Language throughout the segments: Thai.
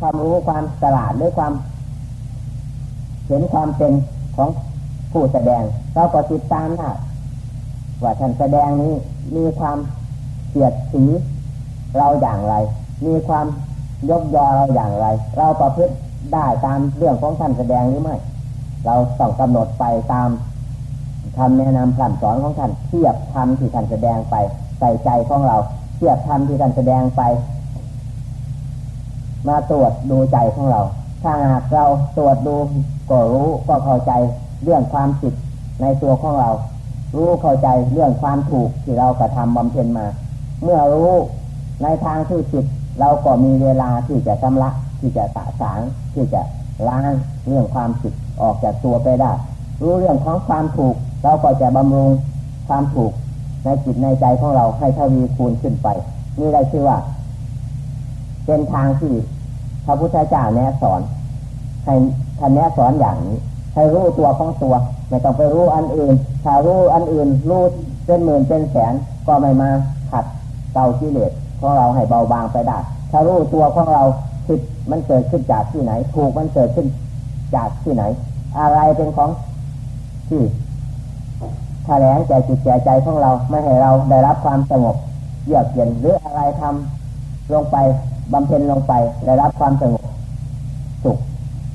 ความรู้ความฉลาดหรือความ เห็นความเป็นของผู้แสดงเราก็ติดตามได้ว่าท่านแสดงนี้มีความเสียดสีเราอย่างไร มีความยกยอเราอย่างไร เราประพฤติได้ตามเรื่องของท่านแสดงหรือไม่ เราต้องกำหนดไปตามคำแนะนำคำสอนของท่านเทียบธรรมที่ท่านแสดงไปใส่ใจของเราเทียบธรรมที่ท่านแสดงไป มาตรวจดูใจของเรา ถ้าหากเราตรวจดูก็รู้ก็เข้าใจเรื่องความผิดในตัวของเรา รู้เข้าใจเรื่องความถูกที่เรากระทำบำเพ็ญมา เมื่อรู้ในทางที่ผิดเราก็มีเวลาที่จะชำระที่จะสะสางที่จะล้างเรื่องความผิดออกจากตัวไปได้ รู้เรื่องของความถูก เราก็จะบำรุงความถูกในจิตในใจของเราให้ทวีคูณขึ้นไป นี่ได้ชื่อว่า เป็นทางที่ พระพุทธเจ้าแนะสอนให้ท่านแนะสอนอย่างนี้ ให้รู้ตัวของตัวไม่ต้องไปรู้อันอื่น ถ้ารู้อันอื่นรู้เป็นหมื่นเป็นแสนก็ไม่มาขัดเตากิเลสของเราให้เบาบางไปได้ถ้ารู้ตัวของเราผิดมันเกิดขึ้นจากที่ไหน ถูกมันเกิดขึ้นจากที่ไหน อะไรเป็นของที่แถลงใจจิตใจใจของเราไม่ให้เราได้รับความสงบเยือกเย็นหรืออะไรทำลงไป บำเพ็ญลงไปได้รับความสงบสุข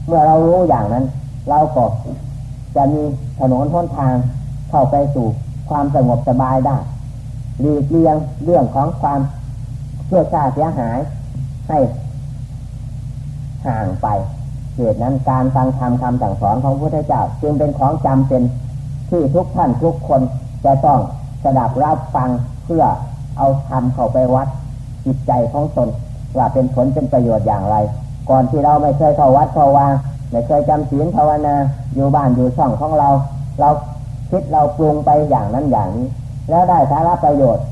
เมื่อเรารู้อย่างนั้น เราก็จะมีถนนท้นทางเข้าไปสู่ความสงบสบายได้หลีกเลี่ยงเรื่องของความเชื่อชาเสียหายให้ห่างไปเหตุนั้นการฟังธรรมคำสั่งสอนของพระพุทธเจ้า จึงเป็นของจำเป็นที่ทุกท่านทุกคนจะต้องสดับรับฟังเพื่อเอาธรรมเข้าไปวัดจิตใจของตน ว่าเป็นผลเป็นประโยชน์อย่างไร ก่อนที่เราไม่เคยเข้าวัดเข้าวาไม่เคยจำศีลภาวนาอยู่บ้านอยู่ช่องของเรา เราคิดเราปรุงไปอย่างนั้นอย่างนี้ แล้วได้สาระประโยชน์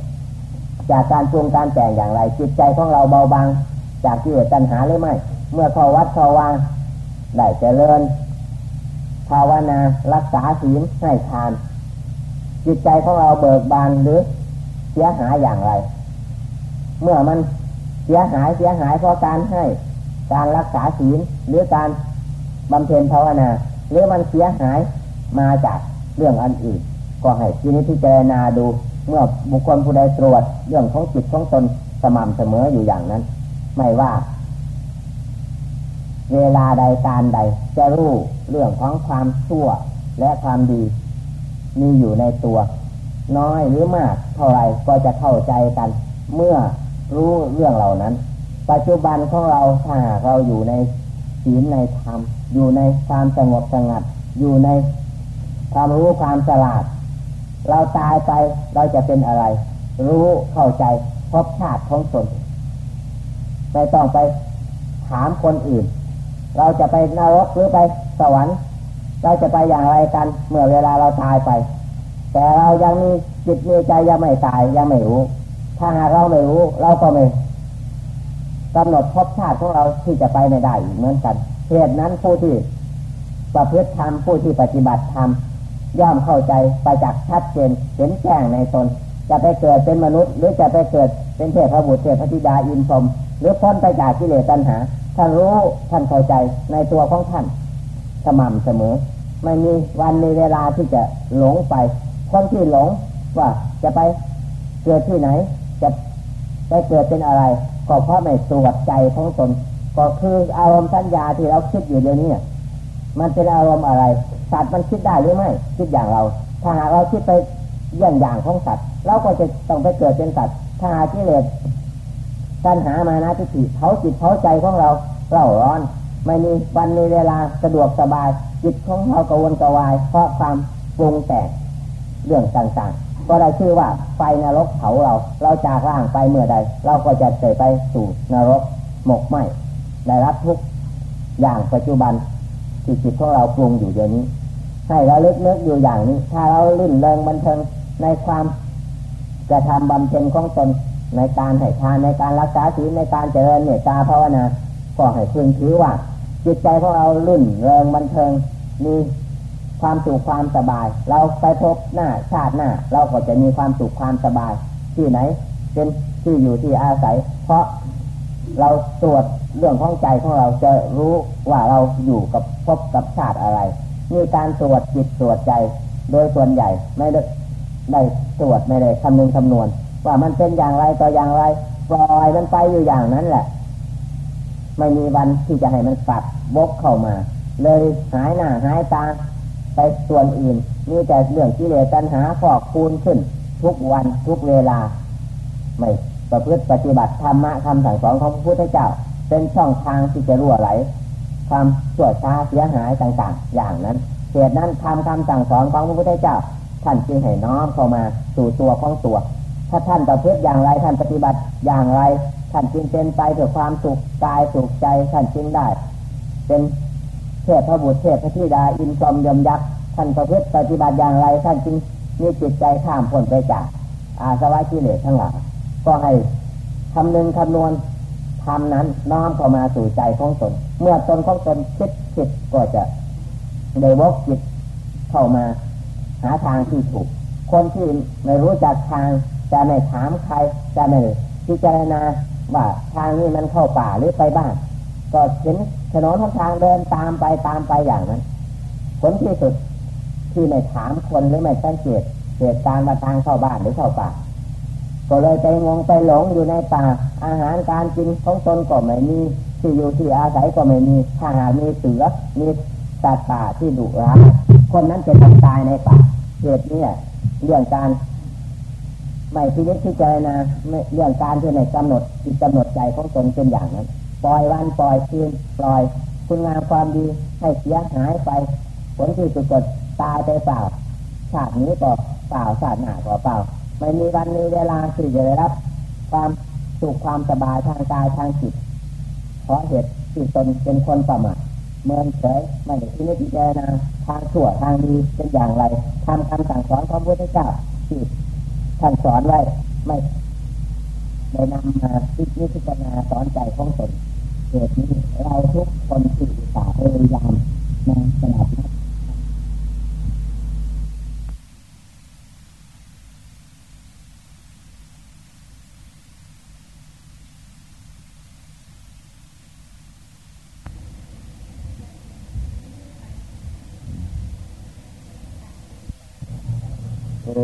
จากการปรุงการแต่งอย่างไร จิตใจของเราเบาบางจากที่เหตุปัญหาหรือไม่ เมื่อเข้าวัดเข้าวาได้เจริญภาวนารักษาศีลให้ทาน จิตใจของเราเบิกบานหรือเสียหายอย่างไร เมื่อมัน สียหายเสียหายเพราะการให้การรักษาศีลหรือการบำเพ็ญภาวนาหรือมันเสียหายมาจากเรื่องอันอื่น ก็ให้ทีนี้พิจารณาดู เมื่อบุคคลผู้ใดตรวจเรื่องของจิตของตนสม่ำเสมออยู่อย่างนั้น ไม่ว่า เวลาใดการใด จะรู้เรื่องของความชั่วและความดี มีอยู่ในตัว น้อยหรือมากเท่าไรก็จะเข้าใจกัน เมื่อ รู้เรื่องเหล่านั้น ปัจจุบันของเราถ้าเราอยู่ในศีลในธรรม อยู่ในความสงบสงัด อยู่ในความรู้ความฉลาด เราตายไปเราจะเป็นอะไร รู้เข้าใจพบชาติของตนไม่ต้องไปถามคนอื่น เราจะไปนรกหรือไปสวรรค์ เราจะไปอย่างไรกัน เมื่อเวลาเราตายไป แต่เรายังมีจิตมีใจยังไม่ตายยังไม่รู้ ถ้าหากเราไม่รู้ เราก็ไม่กำหนดภพชาติของเราที่จะไปไม่ได้เหมือนกันเหตุนั้นผู้ที่ประพฤติธรรมผู้ที่ปฏิบัติธรรมย่อมเข้าใจไปจากชัดเจนเห็นแจ้งในตน จะไปเกิดเป็นมนุษย์ หรือจะไปเกิดเป็นเทพบุตรเทพธิดาอินทรมหรือพ้นไปจากกิเลสตัณหาท่านรู้ท่านเข้าใจในตัวของท่านสม่ำเสมอ ไม่มีวันมีเวลาที่จะหลงไปคนที่หลงว่าจะไปเกิดที่ไหน จะไปเกิดเป็นอะไร ก็เพราะไม่ตรวจใจของตน ก็คืออารมณ์สัญญาที่เราคิดอยู่เดี๋ยวนี้มันเป็นอารมณ์อะไร สัตว์มันคิดได้หรือไม่ คิดอย่างเรา ถ้าหากเราคิดไปเยี่ยงอย่างของสัตว์เราก็จะต้องไปเกิดเป็นสัตว์ ถ้าหากกิเลสตัณหามานะทิฏฐิเผาจิตเผาใจของเราเราร้อน ไม่มีวันมีเวลาสะดวกสบาย จิตของเรากระวนกระวาย เพราะความปรุงแต่งเรื่องต่างๆ ก็ได้ชื่อว่าไฟนรกเผาเรา เราจากร่างไปเมื่อใด เราก็จะเตะไปสู่นรกหมกไหมได้รับทุกอย่างปัจจุบันที่จิตของเราปรุงอยู่เดี๋ยวนี้ ให้เราเลิกเลิกอยู่อย่างนี้ ถ้าเราลื่นเริงบันเทิงในความจะทำบำเพ็ญของตนในการให้ทานในการรักษาศีลในการเจริญเมตตาภาวนาก็ให้พึงถือว่า จิตใจของเราลื่นเริงบันเทิงมี ความสุขความสบาย เราไปพบหน้าชาติหน้า เราก็จะมีความสุขความสบาย ที่ไหน เป็นที่อยู่ที่อาศัย เพราะเราตรวจเรื่องของใจของเราจะรู้ว่าเราอยู่กับพบกับชาติอะไร มีการตรวจจิตตรวจใจ โดยส่วนใหญ่ไม่ได้ได้ตรวจไม่ได้คำนึงคำนวณ ว่ามันเป็นอย่างไรต่ออย่างไรปล่อยมันไปอยู่อย่างนั้นแหละ ไม่มีวันที่จะให้มันปัดบกเข้ามา เลยหายหน้าหายตา ไปส่วนอื่นมีแต่เรื่องกิเลสตัณหาฟอกคูณขึ้น ทุกวันทุกเวลา ไม่ประพฤติปฏิบัติธรรมะคำสั่งสอนของพระพุทธเจ้า เป็นช่องทางที่จะรั่วไหลความชั่วช้าเสียหายต่างๆ อย่างนั้นเหตุนั้นทำคำสั่งสอนของพระพุทธเจ้า ท่านจึงให้น้อมเข้ามาสู่ตัวของตัว ถ้าท่านประพฤติอย่างไรท่านปฏิบัติอย่างไร ท่านจึงเป็นไปเพื่อความสุขกายสุขใจท่านจึงได้ เป็น ทพพระบุตรเทพพระธิดาอินทรมยมยักษ์ท่านประพฤติปฏิบัติอย่างไรท่านจึงมีจิตใจข้ามพ้นไปจาก อาสวะกิเลสทั้งหลายก็ให้คำนึงคำนวณทำนั้นน้อมเข้ามาสู่ใจของตน เมื่อตนของตนคิดผิดก็จะได้วกจิตเข้ามาหาทางที่ถูก คนที่ไม่รู้จักทาง จะไม่ถามใคร จะไม่พิจารณาว่าทางนี้มันเข้าป่าหรือไปบ้าน ก็เห็นถนนทางเดินตามไปตามไปอย่างนั้น ผลที่สุดที่ไม่ถามคนหรือไม่สังเกตเหตุการณ์มาทางเข้าบ้านหรือเข้าป่าก็เลยไปงงไปหลงอยู่ในป่า อาหารการกินของตนก็ไม่มีที่อยู่ที่อาศัยก็ไม่มีถ้าหามีเสือมีสัตว์ป่าที่ดุร้ายคนนั้นจะต้องตายในป่าเหตุนี้เรื่องการไม่พินิจพิจารณาเรื่องการที่ในกำหนดจิตกำหนดใจของตนเป็นอย่างนั้น ปล่อยวันปล่อยคืนปล่อย คุณงามความดีให้เสียหายไป ผลที่สุดก็ตายไปเปล่าชาตินี้ก็เปล่าชาติหน้าก็เปล่า ไม่มีวันมีเวลาที่จะได้รับ ความสุขความสบายทางกายทางจิตเพราะเหตุที่ตนเป็นคนประมาทเมื่อเฉยไม่ได้ที่นิพพานาทางชั่วทางดีเป็นอย่างไรทำคำสั่งสอนของพระพุทธเจ้าที่ท่านสอนไว้ไม่ได้นำมาพิจิตรณาสอนใจของตน เหตุนี้เราทุกคนที่ตาพยายามมาสนับนั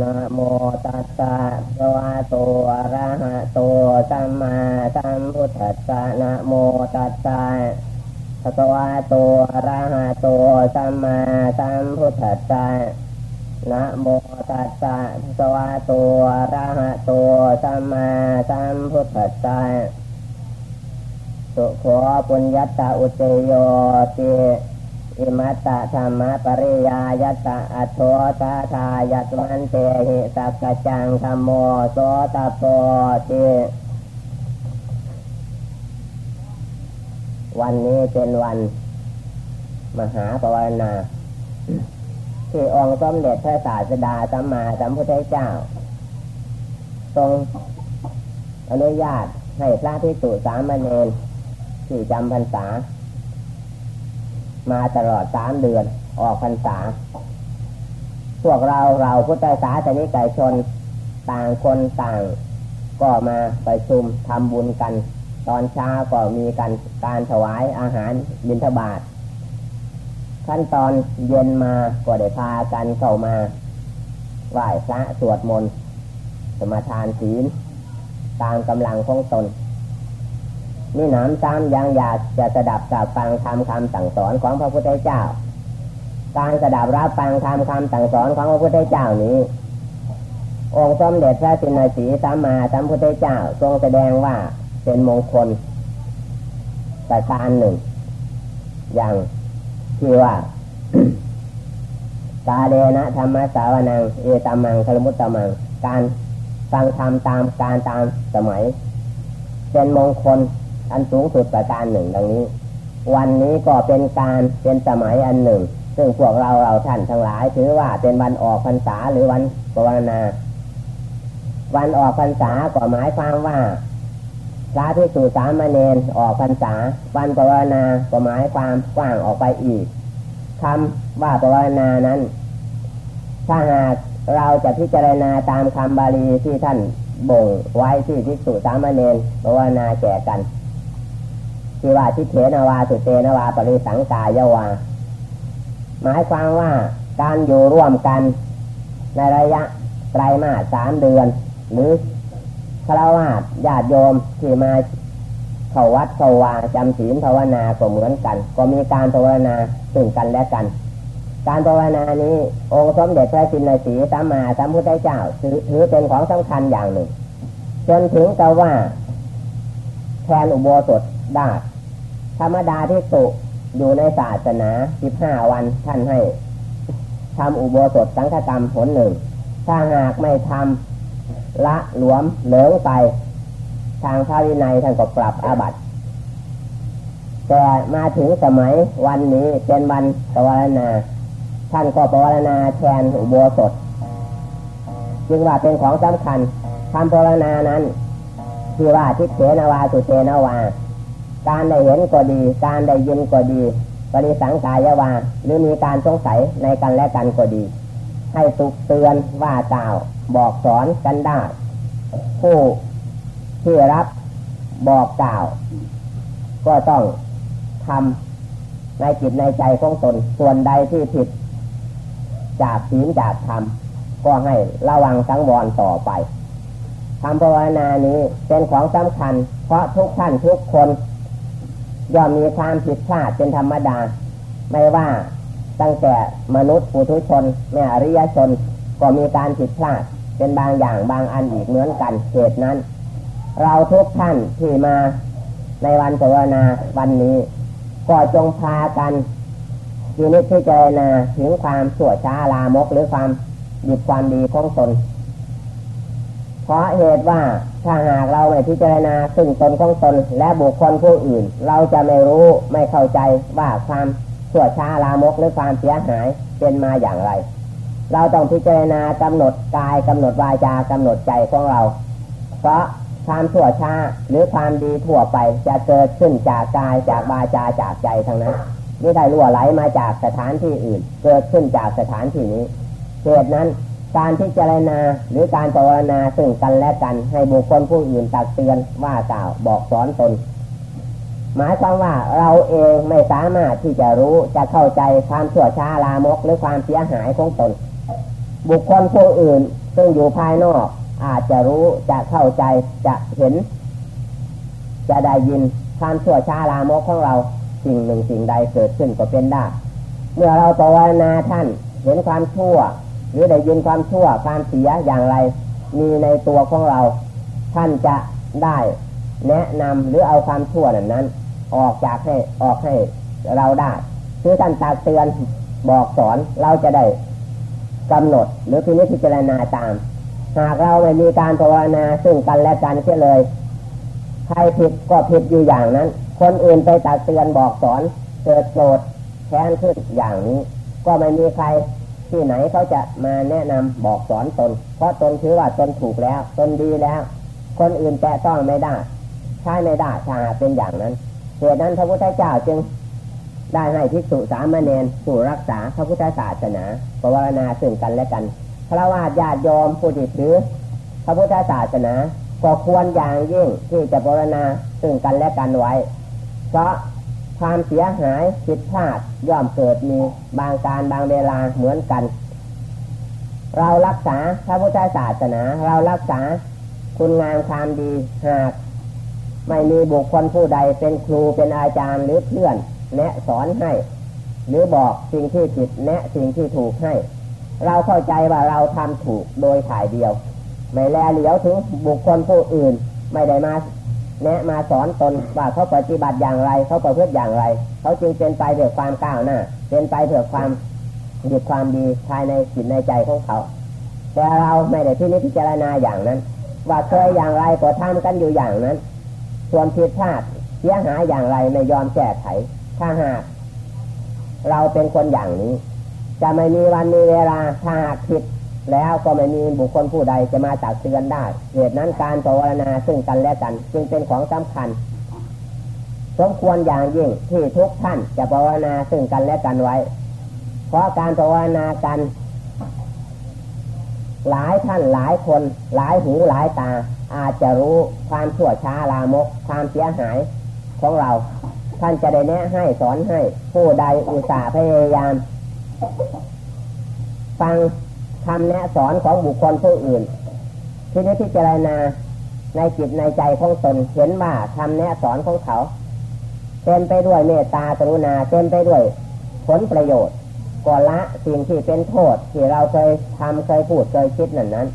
นะโมตัสสะภะวะโตอะระหะโตสัมมาสัมพุทธัสสะนะโมตัสสะภะวะโตอะระหะโตสัมมาสัมพุทธัสสะนะโมตัสสะภะวะโตอะระหะโตสัมมาสัมพุทธัสสะสุขปุญญตตาอุเตโยติ อิมัตตะธรรมะปริยายตะอัตโตตาทายัตมันเตหิสักจังธรรมโมโสตโปติวันนี้เป็นวัน มหาปวารณา ที่องค์สมเด็จพระศาสดาสัมมาสัมพุทธเจ้า ทรงอนุญาตให้พระพิสุสามเณรที่จำพรรษา มาตลอดสามเดือน ออกพรรษา พวกเราเราพุทธศาสนิกชน ต่างคนต่าง ก็มาไปชุมทำบุญกัน ตอนเช้าก็มีกันการถวายอาหารบิณฑบาตขั้นตอนเย็นมาก็ได้พากันเข้ามาไหว้พระสวดมนต์สมาทานศีลตามกำลังของตน มีหนามซ้ำยังอยากจะสดับกับฟังทำคำสั่งสอนของพระพุทธเจ้า การสดับรับฟังทำคำสั่งสอนของพระพุทธเจ้านี้ องค์สมเด็จพระจินสีสัมมาสัมพุทธเจ้าทรงแสดงว่าเป็นมงคลประการหนึ่ง อย่างที่ว่ากาเดนะธรรมสาวนัง เอตามังคลมุตตมัง การฟังธรรมตามการตามสมัย เป็นมงคล อันสูงสุดประการหนึ่งดังนี้ วันนี้ก็เป็นการเป็นสมัยอันหนึ่ง ซึ่งพวกเราเราท่านทั้งหลาย ถือว่าเป็นวันออกพรรษาหรือวันภาวนา วันออกพรรษาก็หมายความว่าพระที่สู่สามเณรออกพรรษา วันภาวนาก็หมายความกว้างออกไปอีกคำว่าภาวนานั้น ถ้าหากเราจะพิจารณาตามคำบาลีที่ท่านบ่งไว้ที่ที่สุสามเณรภาวนาแก่กัน ที่ว่าทิเถนาวาสุเตนาวาปริสังกายวา หมายความว่าการอยู่ร่วมกันในระยะไตรมาสสามเดือน หรือฆราวาสญาติโยมที่มาเข้าวัดเข้าวาจำศีลภาวนาก็เหมือนกัน ก็มีการภาวนาสึ่งกันและกัน การภาวนานี้องค์สมเด็จพระจินสีสัมมาสัมพุทธเจ้าถือถือเป็นของสำคัญอย่างหนึ่ง จนถึงกับว่าแทนอุโบสถได้ ธรรมดาที่สุอยู่ในศาสนาสิบห้าวันท่านให้ทำอุโบสถสังฆกรรมผลหนึ่ง ถ้าหากไม่ทำละหลวมเหลืองไป ทางพระวินัยท่านก็ปรับอาบัติแต่มาถึงสมัยวันนี้เป็นวันปวารณา ท่านก็ปวารณาแทนอุโบสถ จึงว่าเป็นของสำคัญทำปวารณานั้นที่ว่าทิเทนาวาสุเทนาวา การได้เห็นก็ดี การได้ยินก็ดี ปริสังกายวาหรือมีการสงสัยในกันและกันก็ดี ให้ตุกเตือนว่ากล่าว บอกสอนกันได้ ผู้ที่รับบอกกล่าว ก็ต้องทำในจิตในใจของตน ส่วนใดที่ผิด จากศีลจากธรรมก็ให้ระวังสังวรต่อไปทำภาวนานี้เป็นของสำคัญ เพราะทุกท่านทุกคน ย่อมมีความผิดพลาดเป็นธรรมดา ไม่ว่าตั้งแต่มนุษย์ปุถุชนแม่อริยชนก็มีการผิดพลาดเป็นบางอย่างบางอันอีกเหมือนกันเหตุนั้น เราทุกท่านที่มาในวันสวนาวันนี้ ก็จงพากันยินิจพิจารณาถึงความสั่วช้าลามกหรือความหยุดความดีของตน เพราะเหตุว่าถ้าหากเราไม่พิจารณาซึ่งตนของตนและบุคคลผู้อื่น เราจะไม่รู้ไม่เข้าใจว่าความชั่วช้าลามกหรือความเสียหายเป็นมาอย่างไร เราต้องพิจารณากำหนดกายกำหนดวาจากำหนดใจของเรา เพราะความชั่วช้าหรือความดีทั่วไปจะเกิดขึ้นจากกายจากวาจาจากใจทั้งนั้นไม่ได้รั่วไหลมาจากสถานที่อื่น เกิดขึ้นจากสถานที่นี้เหตุนั้น การพิจารณาหรือการภาวนาซึ่งกันและกันให้บุคคลผู้อื่นตักเตือนว่ากล่าวบอกสอนตน หมายความว่าเราเองไม่สามารถที่จะรู้จะเข้าใจความชั่วช้าลามกหรือความเสียหายของตน บุคคลผู้อื่นซึ่งอยู่ภายนอก อาจจะรู้จะเข้าใจจะเห็น จะได้ยินความชั่วช้าลามกของเราสิ่งหนึ่งสิ่งใดเกิดขึ้นก็เป็นได้ เมื่อเราภาวนาท่านเห็นความชั่ว หรือได้ยินความชั่วความเสียอย่างไร มีในตัวของเรา ท่านจะได้แนะนำหรือเอาความชั่วนั้นนั้น ออกจากให้ออกให้เราได้คือท่านตักเตือนบอกสอนเราจะได้กำหนดหรือพินิจพิจารณาตาม หากเราไม่มีการภาวนาซึ่งกันและกันเช่เลยใครผิดก็ผิดอยู่อย่างนั้น คนอื่นไปตักเตือนบอกสอนเกิดโกรธแค้นขึ้นอย่างนี้ ก็ไม่มีใคร ที่ไหนเขาจะมาแนะนำบอกสอนตน เพราะตนถือว่าตนถูกแล้ว ตนดีแล้ว คนอื่นแตะต้องไม่ได้ใช้ไม่ได้ถ้าเป็นอย่างนั้นเหตุนั้นพระพุทธเจ้าจึงได้ให้ภิกษุสามเณรผู้รักษาพระพุทธศาสนาปวารณาซึ่งกันและกันพระวาญาติยอมผู้ที่ถือพระพุทธศาสนาก็ควรอย่างยิ่งที่จะปวารณาซึ่งกันและกันไว้ เพราะ ความเสียหายผิดพลาดย่อมเกิดมีบางการบางเวลาเหมือนกัน เรารักษาพระพุทธศาสนา เรารักษาคุณงามความดีหาก ไม่มีบุคคลผู้ใดเป็นครูเป็นอาจารย์หรือเพื่อน แนะสอนให้ หรือบอกสิ่งที่ผิดแนะสิ่งที่ถูกให้ เราเข้าใจว่าเราทำถูกโดยถ่ายเดียว ไม่แลเหลียวถึงบุคคลผู้อื่นไม่ได้มา แนะมาสอนตนว่าเขาปฏิบัติอย่างไร เขาประพฤติอย่างไร เขาจึงเป็นไปเพื่อความก้าวหน้า เป็นไปเพื่อความหยุดความดีภายในจิตในใจของเขา แต่เราไม่ได้พินิจพิจารณาอย่างนั้น ว่าเคยอย่างไรก็ทำกันอยู่อย่างนั้น ส่วนผิดพลาดเสียหายอย่างไรไม่ยอมแก้ไข ถ้าหากเราเป็นคนอย่างนี้ จะไม่มีวันมีเวลาถ้าหากผิด แล้วก็ไม่มีบุคคลผู้ใดจะมาตักเตือนได้เหตุนั้นการภาวนาซึ่งกันและกัน จึงเป็นของสำคัญ สมควรอย่างยิ่งที่ทุกท่านจะภาวนาซึ่งกันและกันไว้ เพราะการภาวนากัน หลายท่านหลายคน หลายหูหลายตา อาจจะรู้ความชั่วช้าลามก ความเสียหายของเรา ท่านจะได้แนะให้สอนให้ผู้ใดอุตส่าห์พยายาม ฟัง คำแนะสอนของบุคคลผู้อื่น ที่นี้พิจารณาในจิตในใจของตนเห็นว่าคำแนะสอนของเขาเต็มไปด้วยเมตตากรุณาเต็มไปด้วยผลประโยชน์ก่อละสิ่งที่เป็นโทษที่เราเคยทำเคยพูดเคยคิดนั่นนั้น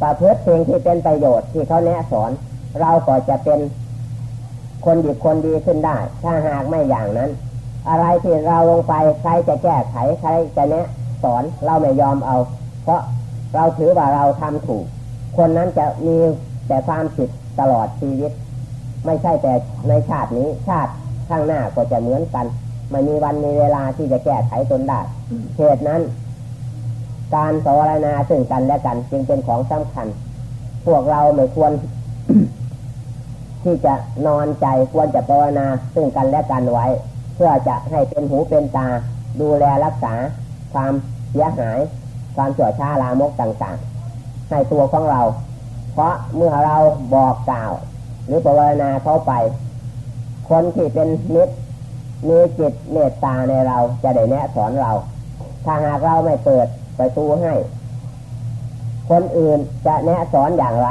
ประพฤติสิ่งที่เป็นประโยชน์ที่เขาแนะสอน เราก็จะเป็นคนดีคนดีขึ้นได้ ถ้าหากไม่อย่างนั้น อะไรที่เราลงไปใครจะแก้ไขใครจะแนะสอนเราไม่ยอมเอา เพราะเราถือว่าเราทำถูก คนนั้นจะมีแต่ความผิดตลอดชีวิต ไม่ใช่แต่ในชาตินี้ชาติข้างหน้าก็จะเหมือนกันไม่มีวันมีเวลาที่จะแก้ไขตนได้เหตุนั้น การสวรณาซึ่งกันและกัน จึงเป็นของสำคัญ พวกเราไม่ควร ที่จะนอนใจควรจะภาวนาซึ่งกันและกันไว้ เพื่อจะให้เป็นหูเป็นตา ดูแลรักษาความเสียหาย ความชั่วช้าลามกต่างๆ ในตัวของเรา เพราะเมื่อเราบอกกล่าว หรือภาวนาเข้าไป คนที่เป็นมิตรมีจิตเมตตาในเราจะได้แนะสอนเรา ถ้าหากเราไม่เปิดประตูให้ คนอื่นจะแนะสอนอย่างไร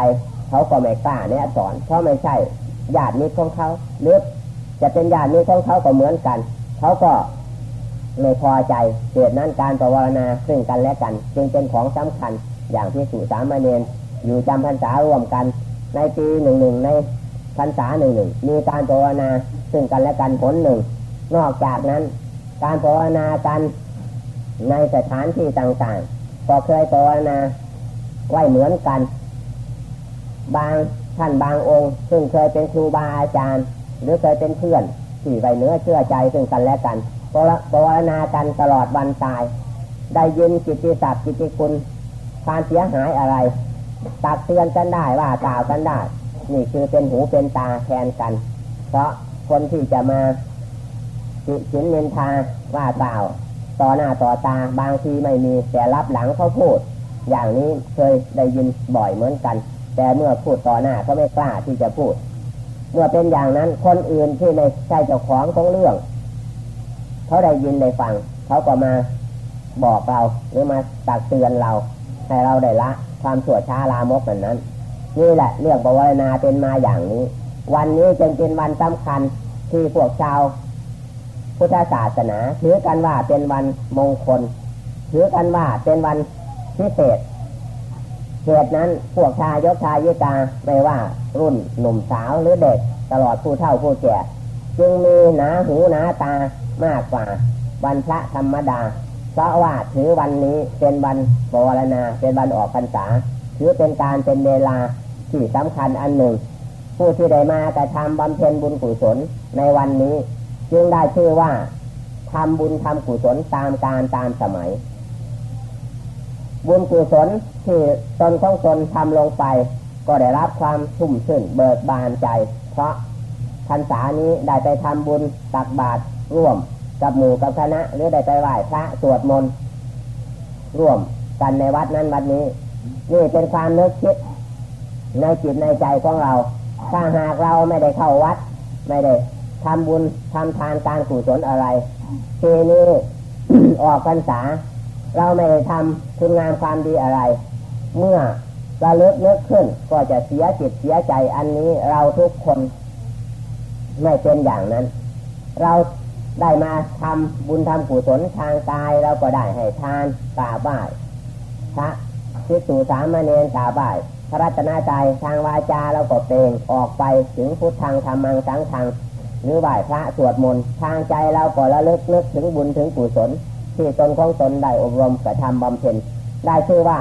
เขาก็ไม่กล้าแนะสอน เพราะไม่ใช่ญาติมิตรของเขาหรือจะเป็นญาติมิตรของเขาก็เหมือนกัน เขาก็ ไม่พอใจเหตุนั้นการภาวนาซึ่งกันและกัน จึงเป็นของสำคัญอย่างที่สุสามเณรอยู่จำพรรษาร่วมกัน ในปีหนึ่งหนึ่งในพรรษาหนึ่งหนึ่งมีการภาวนาซึ่งกันและกันผลหนึ่ง นอกจากนั้น การภาวนากันในสถานที่ต่างๆ ก็เคยภาวนาไว้เหมือนกัน บางท่านบางองค์ ซึ่งเคยเป็นครูบาอาจารย์ หรือเคยเป็นเพื่อนที่ไว้เนื้อเชื่อใจซึ่งกันและกัน ปวารณากันตลอดวันตาย ได้ยินกิตติศัพท์กิตติคุณความเสียหายอะไร ตักเตือนกันได้ว่ากล่าวกันได้ นี่คือเป็นหูเป็นตาแทนกัน เพราะคนที่จะมาติฉินนินทาว่ากล่าวต่อหน้าต่อตาบางทีไม่มีแต่ลับหลังเขาพูด อย่างนี้เคยได้ยินบ่อยเหมือนกัน แต่เมื่อพูดต่อหน้าก็ไม่กล้าที่จะพูด เมื่อเป็นอย่างนั้นคนอื่นที่ในใจเจ้าของของเรื่อง เขาได้ยินได้ฟังเขาก็มาบอกเราหรือมาตักเตือนเรา ให้เราได้ละ ความชั่วช้าลามกแบบนั้น นี่แหละเรื่องปวารณาเป็นมาอย่างนี้ วันนี้จึงเป็นวันสำคัญที่พวกชาวพุทธศาสนาถือกันว่าเป็นวันมงคลถือกันว่าเป็นวันพิเศษเหตุนั้นพวกชายกชายิกาไม่ว่ารุ่นหนุ่มสาวหรือเด็ก ตลอดผู้เฒ่าผู้แก่ จึงมีหนาหูหนาตา มากกว่า วันพระธรรมดา เพราะว่าถือวันนี้เป็นวันบวรณาเป็นวันออกพรรษา ถือเป็นการเป็นเวลาที่สำคัญอันหนึ่ง ผู้ที่ได้มาแต่ทำบำเพ็ญบุญกุศลในวันนี้ จึงได้ชื่อว่าทำบุญทำกุศลตามการตามสมัย บุญกุศลที่ตนของตนทำลงไป ก็ได้รับความชุ่มชื่นเบิกบานใจ เพราะพรรษานี้ได้ไปทำบุญตักบาตร ร่วมกับหมู่กับคณะหรือได้ไปไหว้พระสวดมนต์ร่วมกันในวัดนั้นวัดนี้ นี่เป็นความนึกคิดในจิตในใจของเรา ถ้าหากเราไม่ได้เข้าวัด ไม่ได้ทำบุญทำทานการกุศลอะไร ทีนี้ออกพรรษา เราไม่ได้ทำคุณงามความดีอะไร เมื่อราเลิกนึกขึ้นก็จะเสียจิตเสียใจอันนี้เราทุกคน ไม่เป็นอย่างนั้น เรา ได้มาทำบุญทำกุศลทางกายเราก็ได้ให้ทานกราบไหว้พระทิสูสามเณรกราบไหว้พระรัตนใจทางวาจาเราก็เปล่งออกไปถึงพุทธังธรรมังสังฆังหรือไหว้พระสวดมนต์ทางใจเราก็ระลึกนึกถึงบุญถึงกุศลที่ตนของตนได้อบรมกระทำบำเพ็ญได้ชื่อว่า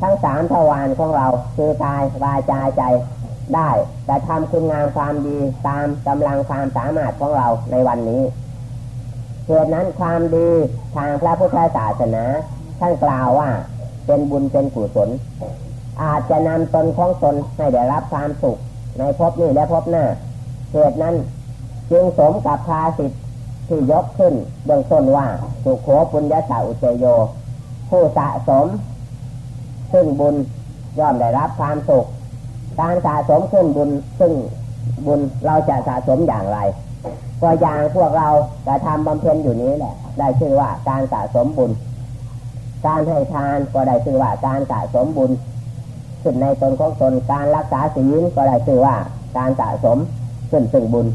ทั้งสามทวารของเราคือกายวาจาใจได้แต่ทำคุณงามความดีตามกำลังความสามารถของเราในวันนี้ เหตุนั้นความดีทางพระพุทธศาสนาท่านกล่าวว่าเป็นบุญเป็นกุศลอาจจะนำตนของตนให้ได้รับความสุข ในภพนี้และภพหน้าเหตุนั้นจึงสมกับภาสิทธิ์ที่ยกขึ้นเบื้องต้นว่าสุขโขปุญญาสาอุเจโย ผู้สะสมขึ้นบุญย่อมได้รับความสุข การสะสมขึ้นบุญซึ่งบุญเราจะสะสมอย่างไร ก็อย่างพวกเราจะทำบำเพ็ญอยู่นี้แหละ ได้ชื่อว่าการสะสมบุญ การให้ทานก็ได้ชื่อว่าการสะสมบุญขึ้นในตนของตนการรักษาศีลก็ได้ชื่อว่าการสะสมขึ้นซึ่งบุญ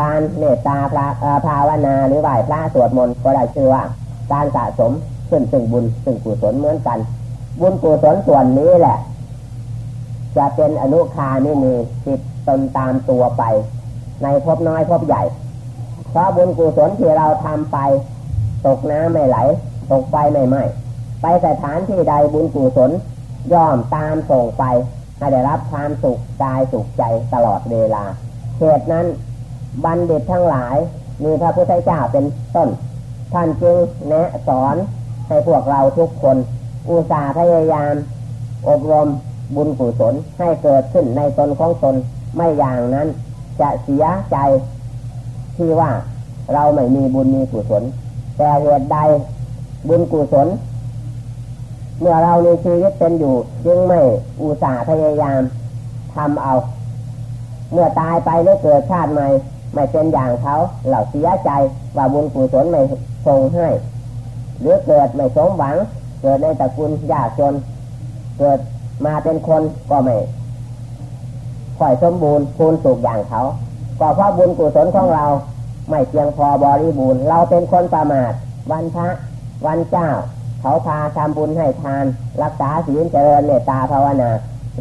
การเมตตาพระภาวนาหรือไหว้พระสวดมนต์ก็ได้ชื่อว่า การสะสมขึ้นซึ่งบุญซึ่งกุศลเหมือนกัน บุญกุศลส่วนนี้แหละ จะเป็นอนุคานี่มีติดตนตามตัวไป ในภพน้อยภพใหญ่ เพราะบุญกุศลที่เราทำไป ตกน้ำไม่ไหล ตกไฟไม่ไหม้ไปสถานที่ใดบุญกุศลย่อมตามส่งไปให้ได้รับความสุขกายสุขใจตลอดเวลาเหตุนั้นบัณฑิตทั้งหลาย มีพระพุทธเจ้าเป็นต้น ท่านจึงแนะสอนให้พวกเราทุกคน อุตส่าห์พยายาม อบรมบุญกุศลให้เกิดขึ้นในตนของตนไม่อย่างนั้น จะเสียใจที่ว่าเราไม่มีบุญมีกุศล แต่เหตุใดบุญกุศล เมื่อเรามีชีวิตเป็นอยู่จึงไม่อุตส่าห์พยายามทำเอา เมื่อตายไปหรือเกิดชาติใหม่ไม่เป็นอย่างเขาเราเสียใจว่าบุญกุศลไม่ทรงให้หรือเกิดไม่สมหวัง เกิดในตระกูลยากจน เกิดมาเป็นคนก็ไม่ ค่อยสมบูรณ์พูนสุขอย่างเขาก็เพราะบุญกุศลของเรา ไม่เพียงพอบริบูรณ์ เราเป็นคนประมาท วันพระ วันเจ้า เขาพาทำบุญให้ทาน รักษาศีลเจริญเมตตาภาวนา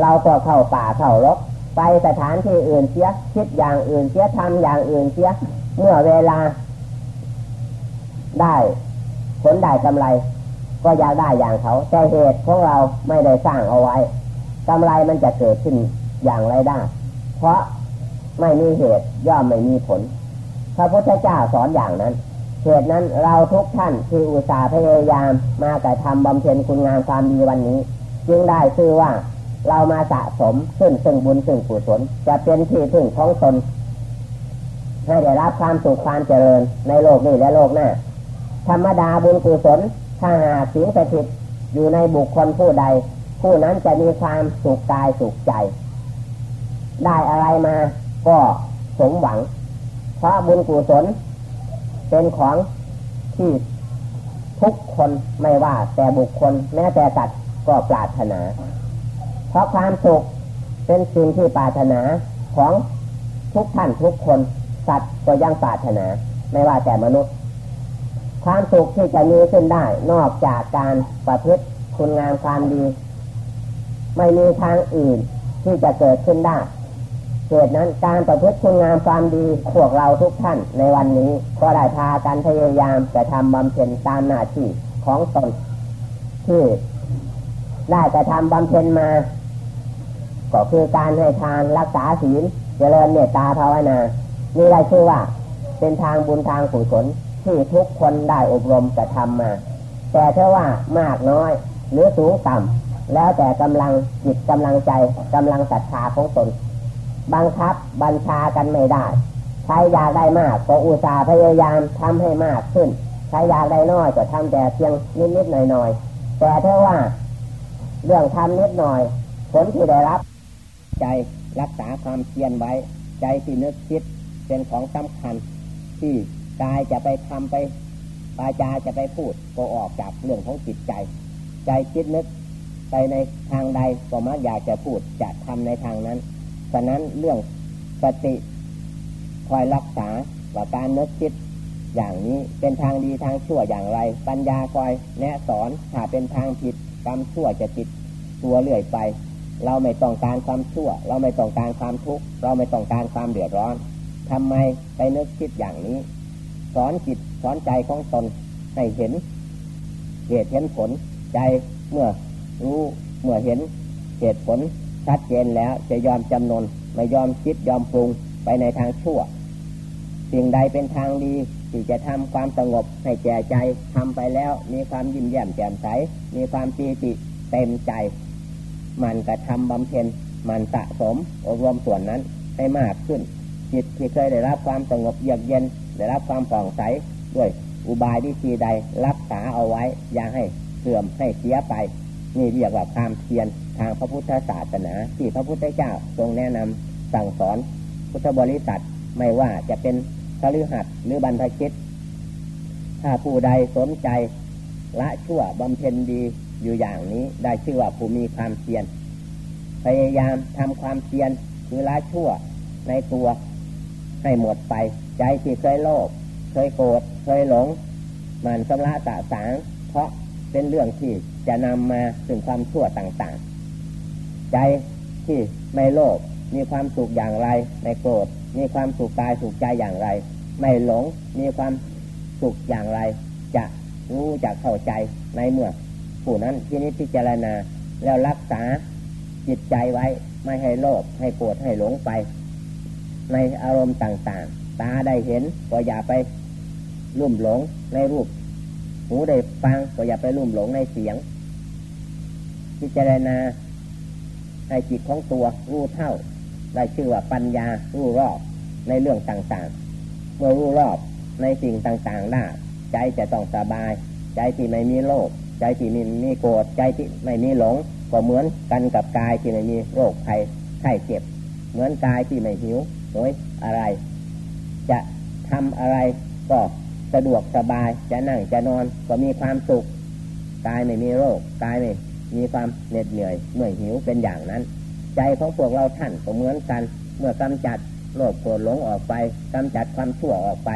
เราก็เข้าป่าเข้ารก ไปสถานที่อื่นเสียคิดอย่างอื่นเสียทำอย่างอื่นเสียเมื่อเวลา ได้ผลได้กำไร ก็อยากได้อย่างเขา แต่เหตุของเราไม่ได้สร้างเอาไว้กำไรมันจะเกิดขึ้น อย่างไรได้ เพราะไม่มีเหตุย่อมไม่มีผล พระพุทธเจ้าสอนอย่างนั้น เหตุนั้นเราทุกท่านที่อุตส่าห์พยายามมากระทำบำเพ็ญคุณงามความดีวันนี้ จึงได้ชื่อว่าเรามาสะสมขึ้นซึ่งบุญซึ่งกุศลจะเป็นที่พึ่งของตนให้ได้รับความสุขความเจริญในโลกนี้และโลกหน้า ธรรมดาบุญกุศลถ้าหาสิงสถิตอยู่ในบุคคลผู้ใด ผู้นั้นจะมีความสุขกายสุขใจ ได้อะไรมา ก็สมหวัง เพราะบุญกุศลเป็นของที่ทุกคนไม่ว่าแต่บุคคลแม้แต่สัตว์ก็ปรารถนา เพราะความสุขเป็นสิ่งที่ปรารถนาของทุกท่านทุกคนสัตว์ก็ยังปรารถนา ไม่ว่าแต่มนุษย์ ความสุขที่จะมีขึ้นได้ นอกจากการประพฤติคุณงามความดี ไม่มีทางอื่นที่จะเกิดขึ้นได้ เหตุนั้นการประพฤติคุณงามความดีพวกเราทุกท่านในวันนี้ ก็ได้พากันพยายามจะทำบำเพ็ญตามหน้าที่ของตนที่ได้จะทำบำเพ็ญมา ก็คือการให้ทานรักษาศีลเจริญเมตตาภาวนา นี่ได้ชื่อว่า เป็นทางบุญทางกุศลที่ทุกคนได้อบรมจะทำมา แต่ถ้าว่ามากน้อย หรือสูงต่ำแล้วแต่กำลังจิตกำลังใจกำลังศรัทธาของตน บังคับบัญชากันไม่ได้ ใครอยากได้มากก็อุตส่าห์พยายามทำให้มากขึ้น ใครอยากได้น้อยก็ทำแต่เพียงนิดๆหน่อยๆ แต่ถ้าว่า เรื่องทำนิดหน่อย ผลที่ได้รับ ใจรักษาความเพียรไว้ ใจที่นึกคิดเป็นของสำคัญ ที่กายจะไปทำไปปาจาจะไปพูดก็ออกจากเรื่องของจิตใจ ใจคิดนึกไปในทางใดก็มักอยากจะพูดจะทำในทางนั้น ฉะนั้นเรื่องสติคอยรักษาว่าการนึกคิดอย่างนี้เป็นทางดีทางชั่วอย่างไร ปัญญาคอยแนะสอนถ้าเป็นทางผิดกรรมชั่วจะติดตัวเรื่อยไป เราไม่ต้องการความชั่ว เราไม่ต้องการความทุกข์เราไม่ต้องการความเดือดร้อนทำไมไปนึกคิดอย่างนี้ สอนจิตสอนใจของตนให้เห็นเหตุเห็นผลใจเมื่อรู้เมื่อเห็นเหตุผล ชัดเจนแล้วจะยอมจำนนไม่ยอมคิดยอมปรุงไปในทางชั่ว สิ่งใดเป็นทางดีที่จะทำความสงบให้แก่ใจทำไปแล้ว มีความยิ้มแย้มแจ่มใส มีความปีติเต็มใจ มันกระทำบำเพ็ญมันสะสมอบรมส่วนนั้นให้มากขึ้น จิตที่เคยได้รับความสงบเยือกเย็น ได้รับความผ่องใสด้วยอุบายวิธีใดรักษาเอาไว้ อย่าให้เสื่อมให้เสียไป นี่เรียกว่าความเพียร ทางพระพุทธศาสนาที่พระพุทธเจ้าทรงแนะนำสั่งสอนพุทธบริษัทไม่ว่าจะเป็นคฤหัสถ์หรือบรรพชิต ถ้าผู้ใดสนใจละชั่วบำเพ็ญดีอยู่อย่างนี้ได้ชื่อว่าผู้มีความเพียรพยายามทำความเพียรคือละชั่วในตัวให้หมดไป ใจที่เคยโลภเคยโกรธเคยหลง มันสำระสะสาง เพราะเป็นเรื่องที่จะนำมาถึงความชั่วต่างๆ ใจที่ไม่โลภมีความสุขอย่างไรไม่โกรธมีความสุขกายสุขใจอย่างไร ไม่หลงมีความสุขอย่างไร จะรู้จะเข้าใจในเมื่อผู้นั้นที่นี้พิจารณาแล้วรักษาจิตใจไว้ไม่ให้โลภให้โกรธให้หลงไป ในอารมณ์ต่างๆ ตาได้เห็นก็อย่าไปลุ่มหลงในรูป หูได้ฟังก็อย่าไปลุ่มหลงในเสียง พิจารณา ให้จิตของตัวรู้เท่า ได้ชื่อว่าปัญญารู้รอบในเรื่องต่างๆ เมื่อรู้รอบในสิ่งต่างๆได้ใจจะต้องสบาย ใจที่ไม่มีโรคใจที่มีมีโกรธใจที่ไม่มีหลง ก็เหมือนกันกับกายที่ไม่มีโรคภัยไข้เจ็บ เหมือนกายที่ไม่หิวโดยอะไร จะทำอะไรก็สะดวกสบายจะนั่งจะนอนก็มีความสุขกายไม่มีโรคกายไม่ มีความเหน็ดเหนื่อยเมื่อหิวเป็นอย่างนั้น ใจของพวกเราท่านก็เหมือนกัน เมื่อกำจัดโลภโกรธหลงออกไปกำจัดความชั่วออกไป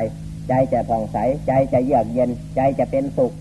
ใจจะผ่องใสใจจะเยือกเย็น ใจจะเป็นสุข